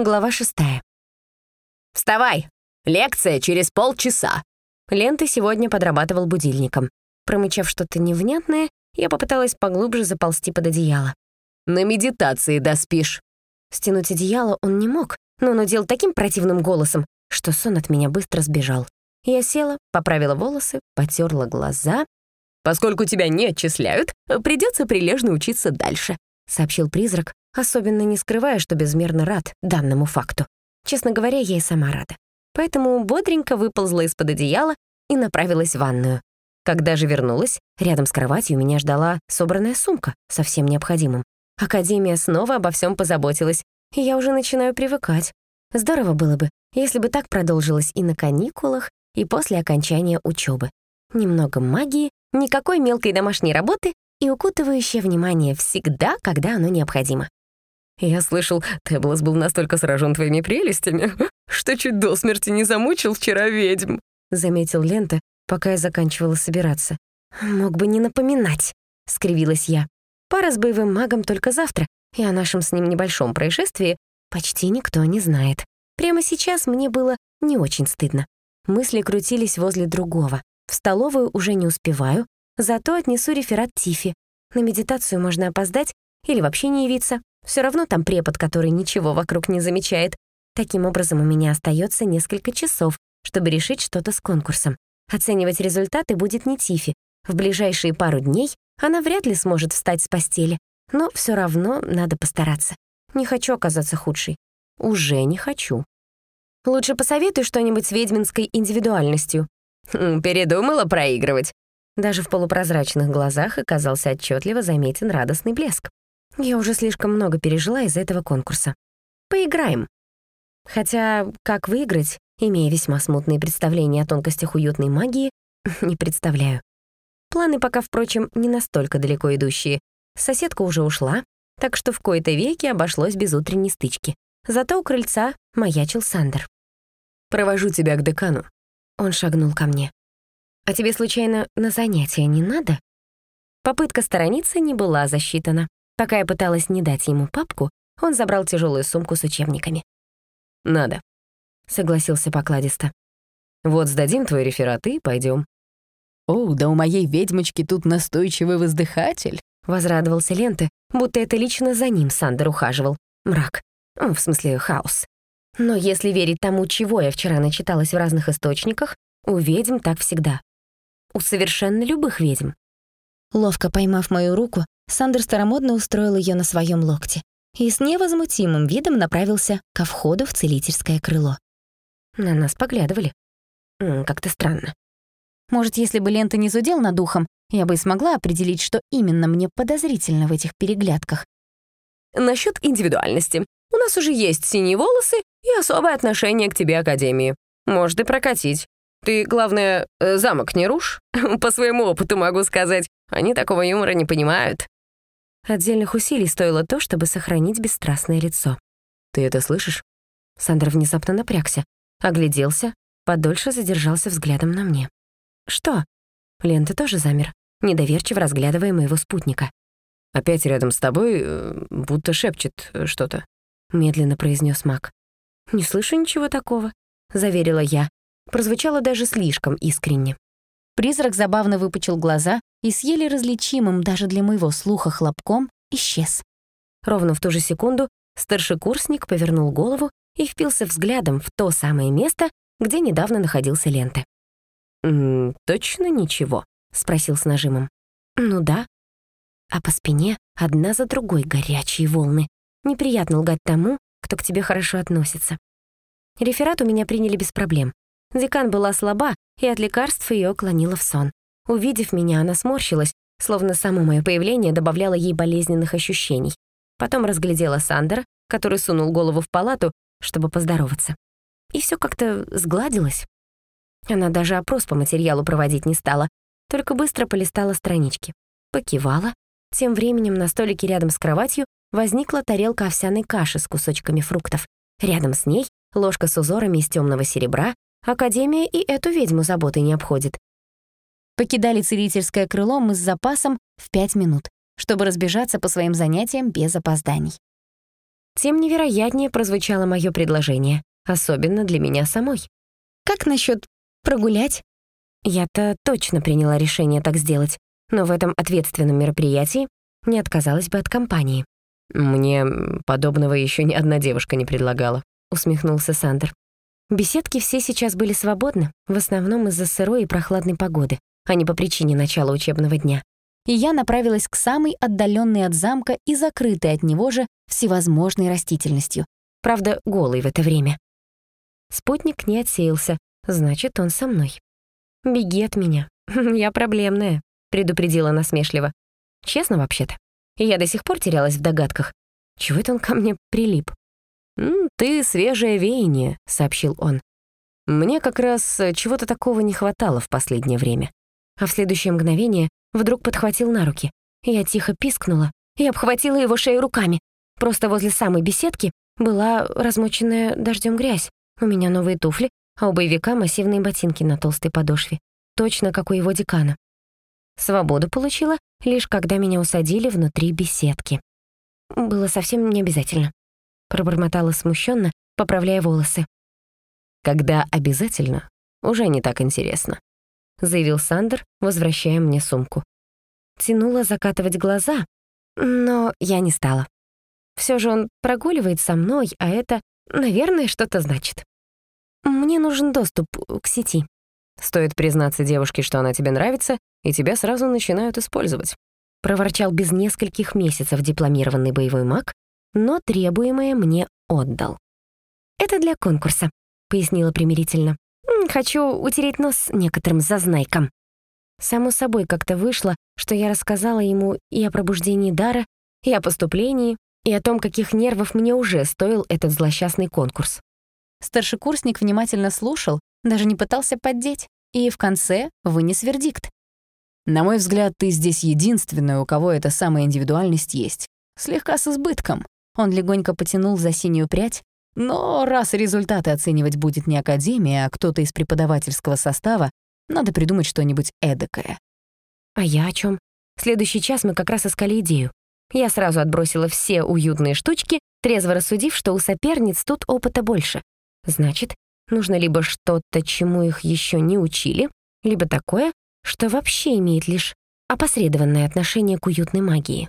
Глава шестая. «Вставай! Лекция через полчаса!» Лента сегодня подрабатывал будильником. Промычав что-то невнятное, я попыталась поглубже заползти под одеяло. «На медитации доспишь!» Стянуть одеяло он не мог, но он удел таким противным голосом, что сон от меня быстро сбежал. Я села, поправила волосы, потерла глаза. «Поскольку тебя не отчисляют, придется прилежно учиться дальше», — сообщил призрак, особенно не скрывая, что безмерно рад данному факту. Честно говоря, я и сама рада. Поэтому бодренько выползла из-под одеяла и направилась в ванную. Когда же вернулась, рядом с кроватью меня ждала собранная сумка со всем необходимым. Академия снова обо всем позаботилась, и я уже начинаю привыкать. Здорово было бы, если бы так продолжилось и на каникулах, и после окончания учебы. Немного магии, никакой мелкой домашней работы и укутывающее внимание всегда, когда оно необходимо. «Я слышал, Теблос был настолько сражен твоими прелестями, что чуть до смерти не замучил вчера ведьм», — заметил Лента, пока я заканчивала собираться. «Мог бы не напоминать», — скривилась я. «Пара с боевым магом только завтра, и о нашем с ним небольшом происшествии почти никто не знает. Прямо сейчас мне было не очень стыдно. Мысли крутились возле другого. В столовую уже не успеваю, зато отнесу реферат Тифи. На медитацию можно опоздать или вообще не явиться. Все равно там препод, который ничего вокруг не замечает. Таким образом, у меня остается несколько часов, чтобы решить что-то с конкурсом. Оценивать результаты будет не Тифи. В ближайшие пару дней она вряд ли сможет встать с постели. Но все равно надо постараться. Не хочу оказаться худшей. Уже не хочу. Лучше посоветуй что-нибудь с ведьминской индивидуальностью. Хм, передумала проигрывать. Даже в полупрозрачных глазах оказался отчетливо заметен радостный блеск. Я уже слишком много пережила из-за этого конкурса. Поиграем. Хотя, как выиграть, имея весьма смутные представления о тонкостях уютной магии, не представляю. Планы пока, впрочем, не настолько далеко идущие. Соседка уже ушла, так что в кои-то веки обошлось без утренней стычки. Зато у крыльца маячил Сандер. «Провожу тебя к декану». Он шагнул ко мне. «А тебе, случайно, на занятия не надо?» Попытка сторониться не была засчитана. Пока я пыталась не дать ему папку, он забрал тяжелую сумку с учебниками. «Надо», — согласился покладисто. «Вот сдадим твой реферат и пойдем. «О, да у моей ведьмочки тут настойчивый воздыхатель», — возрадовался Ленты, будто это лично за ним Сандер ухаживал. Мрак. В смысле, хаос. Но если верить тому, чего я вчера начиталась в разных источниках, у ведьм так всегда. У совершенно любых ведьм. Ловко поймав мою руку, Сандер старомодно устроил ее на своем локте и с невозмутимым видом направился ко входу в целительское крыло. На нас поглядывали. Как-то странно. Может, если бы лента не зудел над ухом, я бы и смогла определить, что именно мне подозрительно в этих переглядках. Насчет индивидуальности. У нас уже есть синие волосы и особое отношение к тебе Академии. Может и прокатить. Ты, главное, э, замок не рушь. По своему опыту могу сказать, они такого юмора не понимают. Отдельных усилий стоило то, чтобы сохранить бесстрастное лицо. «Ты это слышишь?» Сандер внезапно напрягся, огляделся, подольше задержался взглядом на мне. «Что?» Лента тоже замер, недоверчиво разглядывая моего спутника. «Опять рядом с тобой, э, будто шепчет что-то», — медленно произнес маг. «Не слышу ничего такого», — заверила я. Прозвучало даже слишком искренне. Призрак забавно выпучил глаза и с еле различимым даже для моего слуха хлопком исчез. Ровно в ту же секунду старшекурсник повернул голову и впился взглядом в то самое место, где недавно находился Лента. «М -м, «Точно ничего?» — спросил с нажимом. «Ну да». А по спине одна за другой горячие волны. Неприятно лгать тому, кто к тебе хорошо относится. Реферат у меня приняли без проблем. Декан была слаба, и от лекарств ее клонила в сон. Увидев меня, она сморщилась, словно само мое появление добавляло ей болезненных ощущений. Потом разглядела Сандера, который сунул голову в палату, чтобы поздороваться. И все как-то сгладилось. Она даже опрос по материалу проводить не стала, только быстро полистала странички. Покивала. Тем временем на столике рядом с кроватью возникла тарелка овсяной каши с кусочками фруктов. Рядом с ней ложка с узорами из темного серебра, Академия и эту ведьму заботой не обходит. Покидали целительское крыло мы с запасом в пять минут, чтобы разбежаться по своим занятиям без опозданий. тем невероятнее прозвучало мое предложение, особенно для меня самой. «Как насчет прогулять?» Я-то точно приняла решение так сделать, но в этом ответственном мероприятии не отказалась бы от компании. «Мне подобного еще ни одна девушка не предлагала», — усмехнулся Сандер. Беседки все сейчас были свободны, в основном из-за сырой и прохладной погоды, а не по причине начала учебного дня. И я направилась к самой отдаленной от замка и закрытой от него же всевозможной растительностью. Правда, голой в это время. Спутник не отсеялся, значит, он со мной. «Беги от меня. Я проблемная», — предупредила насмешливо. «Честно, вообще-то. Я до сих пор терялась в догадках. Чего это он ко мне прилип?» «Ты свежее веяние», — сообщил он. «Мне как раз э, чего-то такого не хватало в последнее время». А в следующее мгновение вдруг подхватил на руки. Я тихо пискнула и обхватила его шею руками. Просто возле самой беседки была размоченная дождем грязь. У меня новые туфли, а у боевика массивные ботинки на толстой подошве. Точно как у его декана. Свободу получила, лишь когда меня усадили внутри беседки. Было совсем не обязательно пробормотала смущенно, поправляя волосы. «Когда обязательно, уже не так интересно», — заявил Сандер, возвращая мне сумку. Тянула закатывать глаза, но я не стала. Все же он прогуливает со мной, а это, наверное, что-то значит. Мне нужен доступ к сети. Стоит признаться девушке, что она тебе нравится, и тебя сразу начинают использовать. Проворчал без нескольких месяцев дипломированный боевой маг, но требуемое мне отдал. «Это для конкурса», — пояснила примирительно. «Хочу утереть нос некоторым зазнайкам». Само собой как-то вышло, что я рассказала ему и о пробуждении дара, и о поступлении, и о том, каких нервов мне уже стоил этот злосчастный конкурс. Старшекурсник внимательно слушал, даже не пытался поддеть, и в конце вынес вердикт. «На мой взгляд, ты здесь единственная, у кого эта самая индивидуальность есть. Слегка с избытком. Он легонько потянул за синюю прядь. Но раз результаты оценивать будет не Академия, а кто-то из преподавательского состава, надо придумать что-нибудь эдакое. А я о чем? В следующий час мы как раз искали идею. Я сразу отбросила все уютные штучки, трезво рассудив, что у соперниц тут опыта больше. Значит, нужно либо что-то, чему их еще не учили, либо такое, что вообще имеет лишь опосредованное отношение к уютной магии.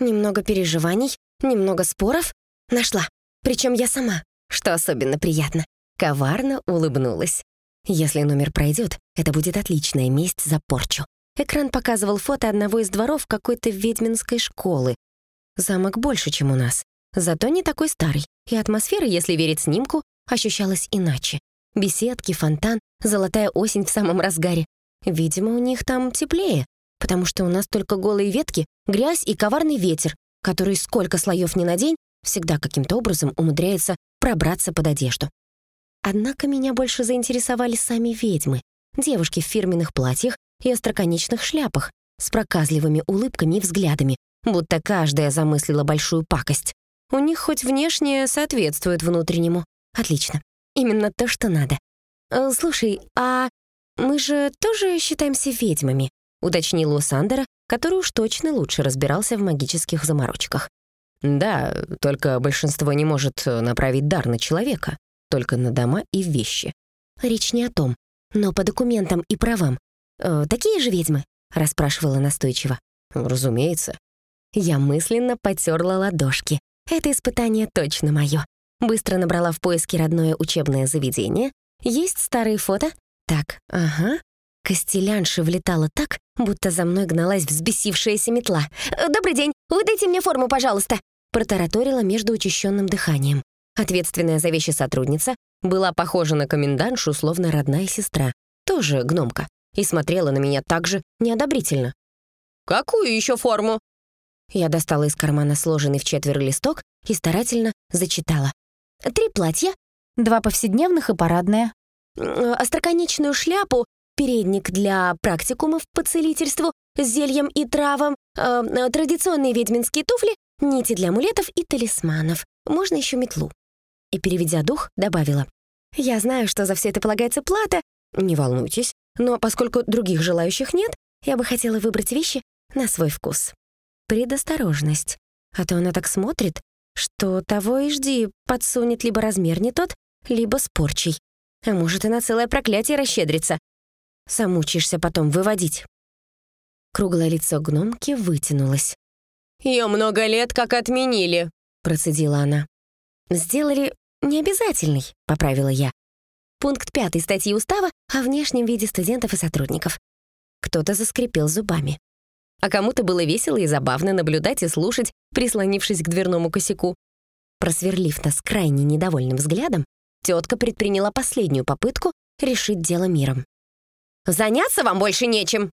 Немного переживаний, Немного споров? Нашла. Причем я сама, что особенно приятно. Коварно улыбнулась. Если номер пройдет, это будет отличная месть за порчу. Экран показывал фото одного из дворов какой-то ведьминской школы. Замок больше, чем у нас. Зато не такой старый. И атмосфера, если верить снимку, ощущалась иначе. Беседки, фонтан, золотая осень в самом разгаре. Видимо, у них там теплее, потому что у нас только голые ветки, грязь и коварный ветер, который сколько слоев ни надень, всегда каким-то образом умудряется пробраться под одежду. Однако меня больше заинтересовали сами ведьмы, девушки в фирменных платьях и остроконечных шляпах, с проказливыми улыбками и взглядами, будто каждая замыслила большую пакость. У них хоть внешне соответствует внутреннему. Отлично. Именно то, что надо. Э, «Слушай, а мы же тоже считаемся ведьмами?» — уточнил у который уж точно лучше разбирался в магических заморочках. Да, только большинство не может э, направить дар на человека, только на дома и вещи. Речь не о том, но по документам и правам. Э, такие же ведьмы? расспрашивала настойчиво. Разумеется. Я мысленно потерла ладошки. Это испытание точно мое. Быстро набрала в поиске родное учебное заведение. Есть старые фото? Так, ага. Костелянша влетала так, будто за мной гналась взбесившаяся метла. «Э, «Добрый день! Выдайте мне форму, пожалуйста!» протараторила между учащенным дыханием. Ответственная за вещи сотрудница была похожа на комендантшу, словно родная сестра, тоже гномка, и смотрела на меня так же неодобрительно. «Какую еще форму?» Я достала из кармана сложенный в четверо листок и старательно зачитала. «Три платья, два повседневных и парадное, остроконечную шляпу передник для практикумов по целительству зельем и травам, э, традиционные ведьминские туфли, нити для амулетов и талисманов. Можно еще метлу. И, переведя дух, добавила. «Я знаю, что за все это полагается плата. Не волнуйтесь, но поскольку других желающих нет, я бы хотела выбрать вещи на свой вкус. Предосторожность. А то она так смотрит, что того и жди, подсунет либо размер не тот, либо с порчей. А может, и на целое проклятие расщедрится. Замучишься потом выводить. Круглое лицо гномки вытянулось. «Ее много лет как отменили», — процедила она. «Сделали необязательный», — поправила я. Пункт пятый статьи устава о внешнем виде студентов и сотрудников. Кто-то заскрипел зубами. А кому-то было весело и забавно наблюдать и слушать, прислонившись к дверному косяку. Просверлив нас крайне недовольным взглядом, тетка предприняла последнюю попытку решить дело миром. «Заняться вам больше нечем!»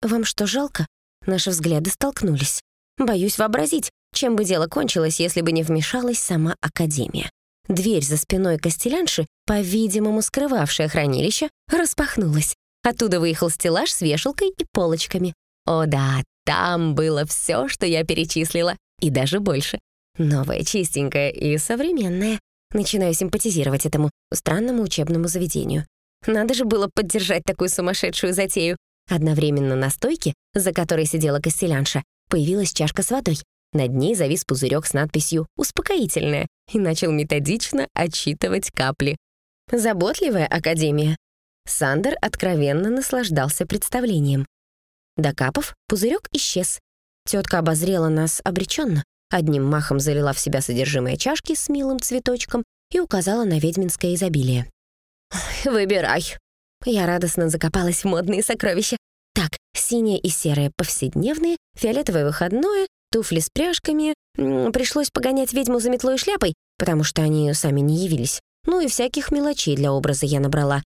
«Вам что, жалко?» Наши взгляды столкнулись. Боюсь вообразить, чем бы дело кончилось, если бы не вмешалась сама Академия. Дверь за спиной Костелянши, по-видимому скрывавшая хранилище, распахнулась. Оттуда выехал стеллаж с вешалкой и полочками. О да, там было все, что я перечислила, и даже больше. Новое, чистенькое и современное. Начинаю симпатизировать этому странному учебному заведению. Надо же было поддержать такую сумасшедшую затею. Одновременно на стойке, за которой сидела костелянша, появилась чашка с водой. Над ней завис пузырек с надписью «Успокоительное» и начал методично отчитывать капли. Заботливая академия. Сандер откровенно наслаждался представлением. Докапав, пузырек исчез. Тетка обозрела нас обреченно, одним махом залила в себя содержимое чашки с милым цветочком и указала на ведьминское изобилие. «Выбирай». Я радостно закопалась в модные сокровища. Так, синее и серое повседневные, фиолетовое выходное, туфли с пряжками. Пришлось погонять ведьму за метлой и шляпой, потому что они сами не явились. Ну и всяких мелочей для образа я набрала.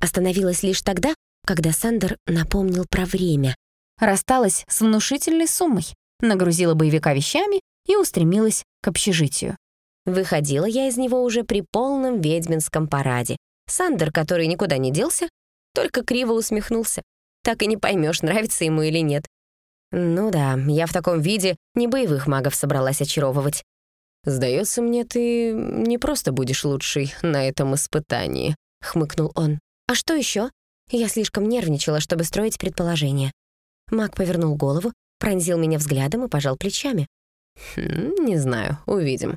Остановилась лишь тогда, когда Сандер напомнил про время. Рассталась с внушительной суммой, нагрузила боевика вещами и устремилась к общежитию. Выходила я из него уже при полном ведьминском параде. Сандер, который никуда не делся, только криво усмехнулся. Так и не поймешь, нравится ему или нет. Ну да, я в таком виде не боевых магов собралась очаровывать. «Сдается мне, ты не просто будешь лучшей на этом испытании», — хмыкнул он. «А что еще? Я слишком нервничала, чтобы строить предположения. Маг повернул голову, пронзил меня взглядом и пожал плечами. «Хм, «Не знаю, увидим».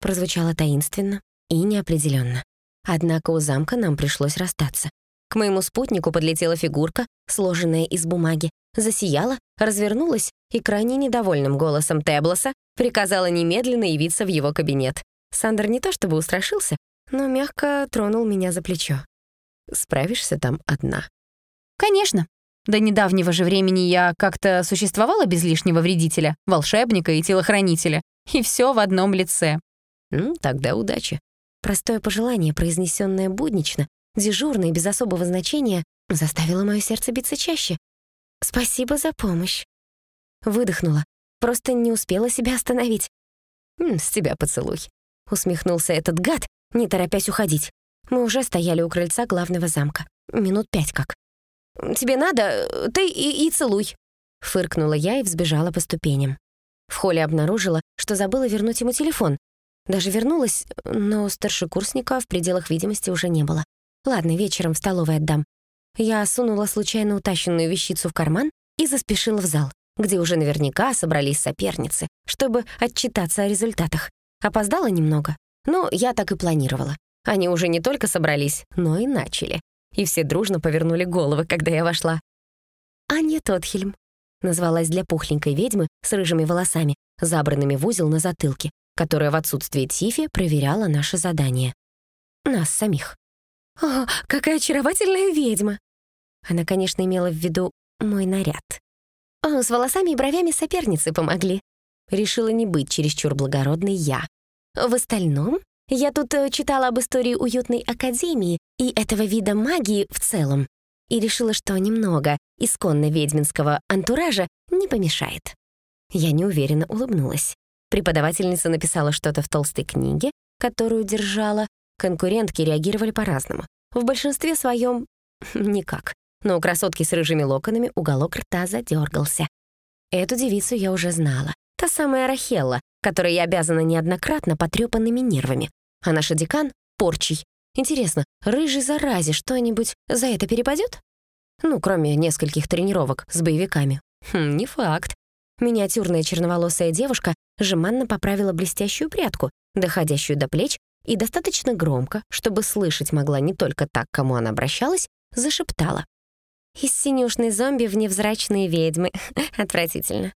Прозвучало таинственно и неопределенно. Однако у замка нам пришлось расстаться. К моему спутнику подлетела фигурка, сложенная из бумаги, засияла, развернулась и крайне недовольным голосом Теблоса приказала немедленно явиться в его кабинет. Сандер не то чтобы устрашился, но мягко тронул меня за плечо. «Справишься там одна?» «Конечно. До недавнего же времени я как-то существовала без лишнего вредителя, волшебника и телохранителя. И все в одном лице». «Ну, тогда удачи». Простое пожелание, произнесенное буднично, дежурно и без особого значения, заставило мое сердце биться чаще. «Спасибо за помощь». Выдохнула, просто не успела себя остановить. «С тебя поцелуй», — усмехнулся этот гад, не торопясь уходить. Мы уже стояли у крыльца главного замка. Минут пять как. «Тебе надо, ты и, и целуй», — фыркнула я и взбежала по ступеням. В холле обнаружила, что забыла вернуть ему телефон. Даже вернулась, но старшекурсника в пределах видимости уже не было. Ладно, вечером в столовой отдам. Я сунула случайно утащенную вещицу в карман и заспешила в зал, где уже наверняка собрались соперницы, чтобы отчитаться о результатах. Опоздала немного, но я так и планировала. Они уже не только собрались, но и начали. И все дружно повернули головы, когда я вошла. «Аня Тотхельм», — назвалась для пухленькой ведьмы с рыжими волосами, забранными в узел на затылке, которая в отсутствие Тифи проверяла наше задание. Нас самих. «О, какая очаровательная ведьма!» Она, конечно, имела в виду мой наряд. О, с волосами и бровями соперницы помогли. Решила не быть чересчур благородной я. В остальном, я тут э, читала об истории уютной академии и этого вида магии в целом, и решила, что немного исконно ведьминского антуража не помешает. Я неуверенно улыбнулась. Преподавательница написала что-то в толстой книге, которую держала, Конкурентки реагировали по-разному. В большинстве своем никак. Но у красотки с рыжими локонами уголок рта задергался. Эту девицу я уже знала. Та самая Рахелла, которой я обязана неоднократно потрепанными нервами. А наша декан — порчей. Интересно, рыжий заразе что-нибудь за это перепадет? Ну, кроме нескольких тренировок с боевиками. Хм, не факт. Миниатюрная черноволосая девушка жеманно поправила блестящую прядку, доходящую до плеч, и достаточно громко, чтобы слышать могла не только так, кому она обращалась, зашептала. «Из синюшной зомби в невзрачные ведьмы. Отвратительно».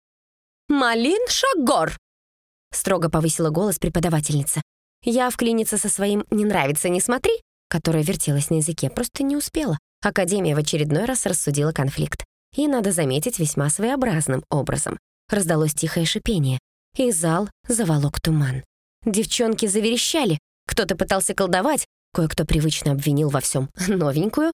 «Малин Шагор!» — строго повысила голос преподавательница. Я вклиниться со своим «не нравится, не смотри», которая вертелась на языке, просто не успела. Академия в очередной раз рассудила конфликт. И, надо заметить, весьма своеобразным образом. Раздалось тихое шипение, и зал заволок туман. Девчонки заверещали, кто-то пытался колдовать, кое-кто привычно обвинил во всем новенькую.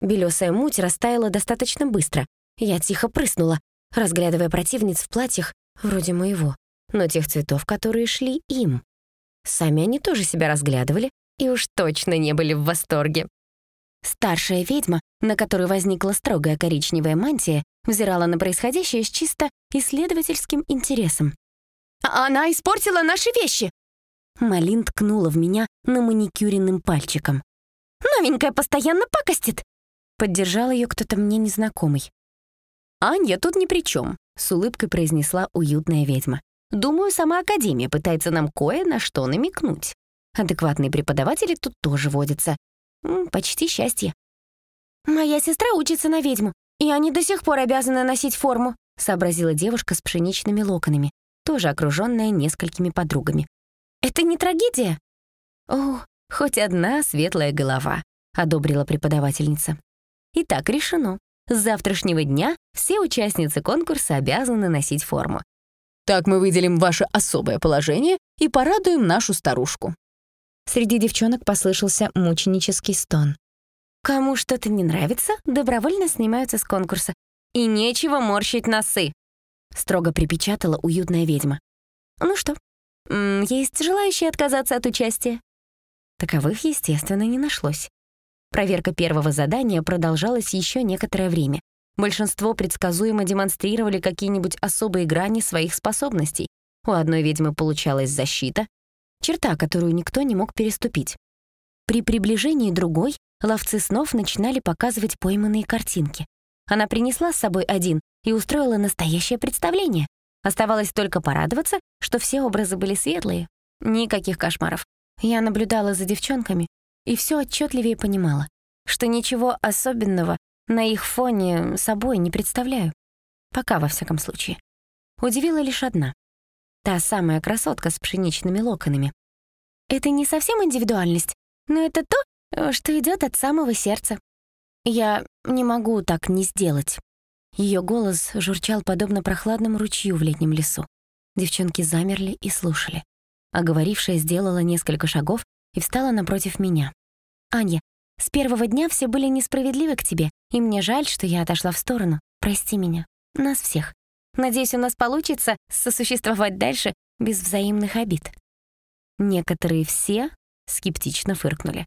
Белесая муть растаяла достаточно быстро. Я тихо прыснула, разглядывая противниц в платьях вроде моего, но тех цветов, которые шли им. Сами они тоже себя разглядывали и уж точно не были в восторге. Старшая ведьма, на которой возникла строгая коричневая мантия, взирала на происходящее с чисто исследовательским интересом. «А «Она испортила наши вещи!» Малин ткнула в меня на маникюренным пальчиком. «Новенькая постоянно пакостит!» Поддержал ее кто-то мне незнакомый. «Аня тут ни при чем», — с улыбкой произнесла уютная ведьма. Думаю, сама Академия пытается нам кое на что намекнуть. Адекватные преподаватели тут тоже водятся. Почти счастье. «Моя сестра учится на ведьму, и они до сих пор обязаны носить форму», сообразила девушка с пшеничными локонами, тоже окруженная несколькими подругами. «Это не трагедия?» «О, хоть одна светлая голова», — одобрила преподавательница. «Итак, решено. С завтрашнего дня все участницы конкурса обязаны носить форму. Так мы выделим ваше особое положение и порадуем нашу старушку». Среди девчонок послышался мученический стон. «Кому что-то не нравится, добровольно снимаются с конкурса. И нечего морщить носы», — строго припечатала уютная ведьма. «Ну что, есть желающие отказаться от участия?» Таковых, естественно, не нашлось. Проверка первого задания продолжалась еще некоторое время. Большинство предсказуемо демонстрировали какие-нибудь особые грани своих способностей. У одной ведьмы получалась защита, черта, которую никто не мог переступить. При приближении другой ловцы снов начинали показывать пойманные картинки. Она принесла с собой один и устроила настоящее представление. Оставалось только порадоваться, что все образы были светлые. Никаких кошмаров. Я наблюдала за девчонками и все отчетливее понимала, что ничего особенного на их фоне собой не представляю. Пока, во всяком случае. Удивила лишь одна. Та самая красотка с пшеничными локонами. Это не совсем индивидуальность, но это то, что идет от самого сердца. Я не могу так не сделать. Ее голос журчал подобно прохладному ручью в летнем лесу. Девчонки замерли и слушали. А говорившая сделала несколько шагов и встала напротив меня. «Аня, с первого дня все были несправедливы к тебе, и мне жаль, что я отошла в сторону. Прости меня. Нас всех. Надеюсь, у нас получится сосуществовать дальше без взаимных обид». Некоторые все скептично фыркнули.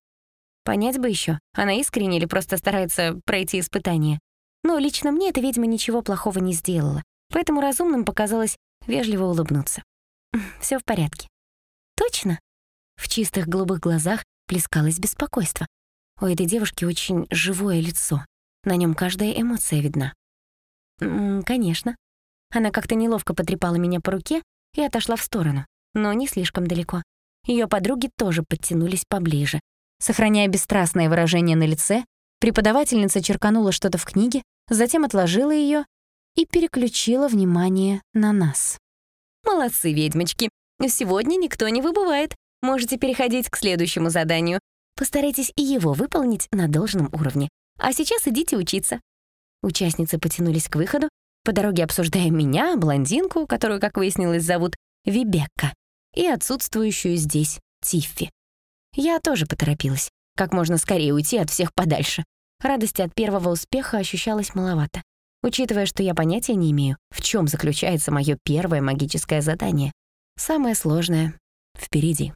Понять бы еще, она искренне или просто старается пройти испытание. Но лично мне эта ведьма ничего плохого не сделала, поэтому разумным показалось вежливо улыбнуться. Все в порядке. Точно? В чистых голубых глазах плескалось беспокойство. У этой девушки очень живое лицо. На нем каждая эмоция видна. «М -м, «Конечно». Она как-то неловко потрепала меня по руке и отошла в сторону, но не слишком далеко. Ее подруги тоже подтянулись поближе. Сохраняя бесстрастное выражение на лице, преподавательница черканула что-то в книге, затем отложила ее и переключила внимание на нас. «Молодцы, ведьмочки! Сегодня никто не выбывает. Можете переходить к следующему заданию. Постарайтесь и его выполнить на должном уровне. А сейчас идите учиться». Участницы потянулись к выходу, по дороге обсуждая меня, блондинку, которую, как выяснилось, зовут Вибекка, и отсутствующую здесь Тиффи. Я тоже поторопилась, как можно скорее уйти от всех подальше. Радости от первого успеха ощущалось маловато, учитывая, что я понятия не имею, в чем заключается мое первое магическое задание. Самое сложное впереди.